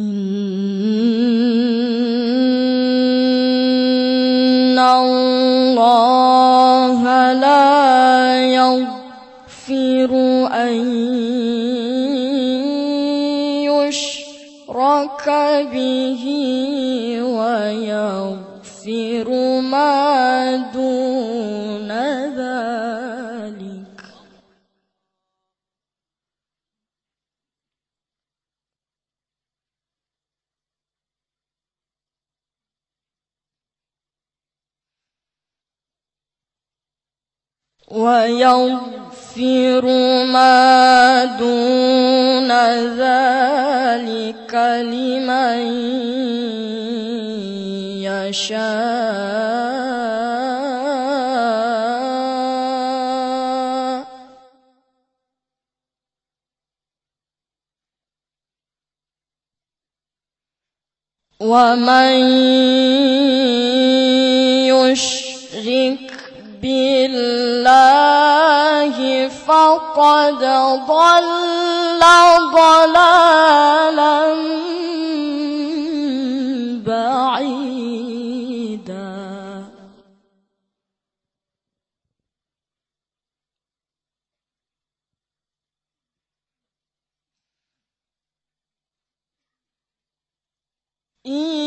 إن الله لا يغفر أن يشرك به ويغفر ما دون ويغفر ما دون ذلك لمن يشاء. ومن يشرك بالله فقد ضل ضلالا بعيدا. يدعون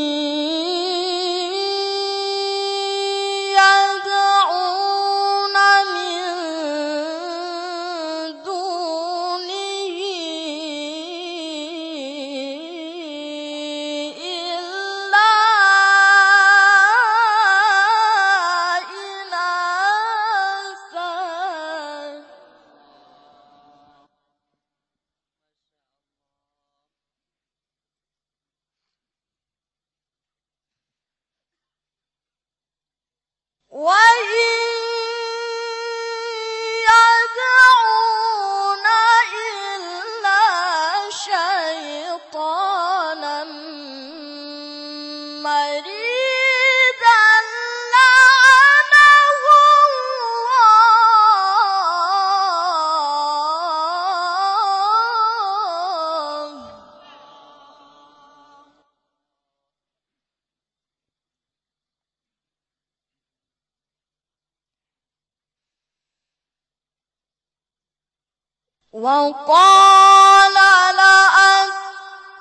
وقال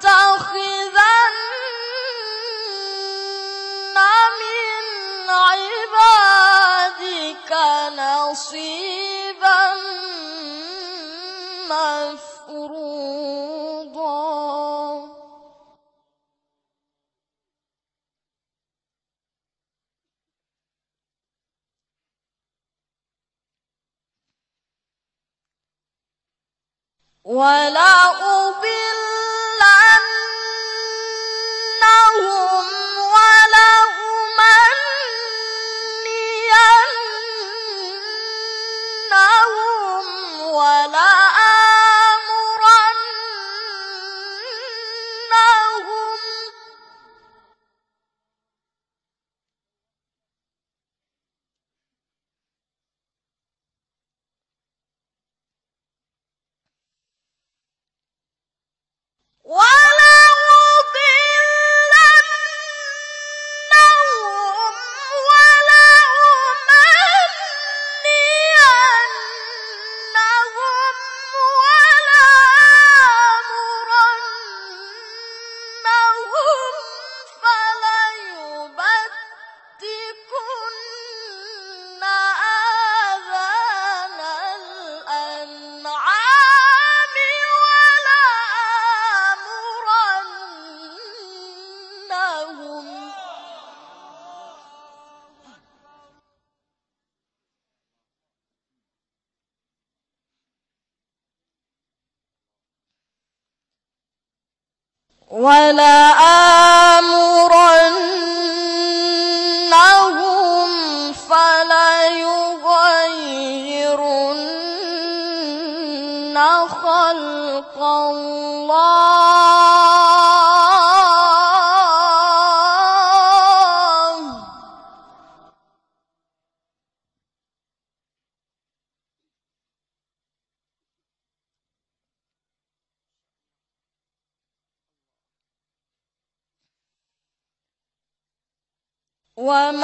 لأتخذن من عبادك نصيبا ولأضلنهم ولآمرنهم فليغيرن خلق الله 我们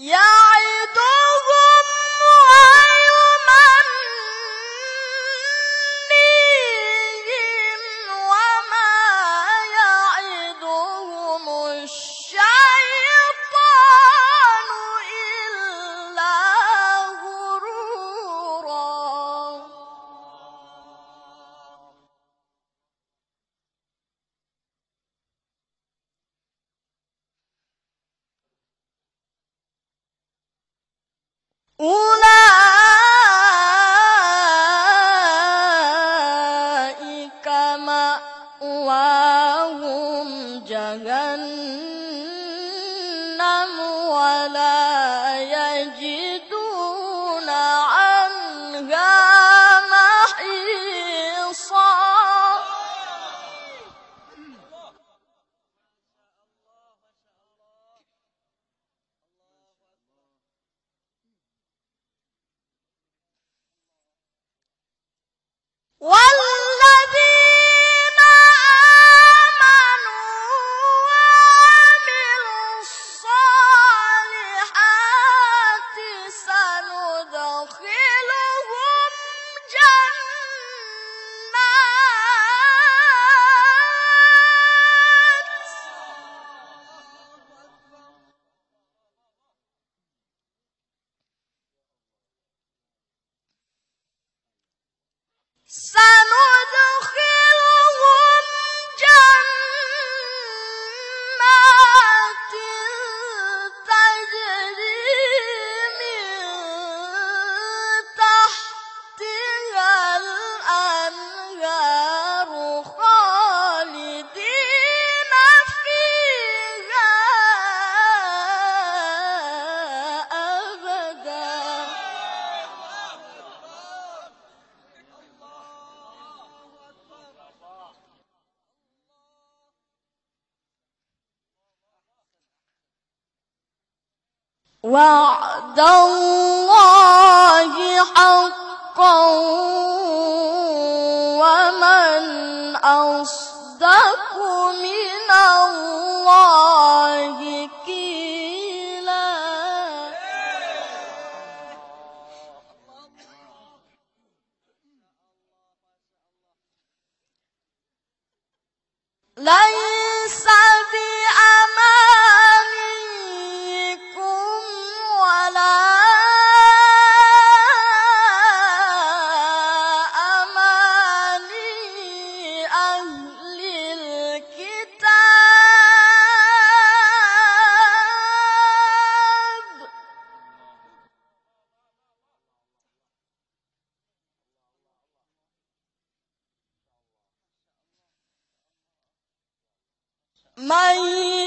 Yeah! Son وعد الله حقا ومن أصدق 买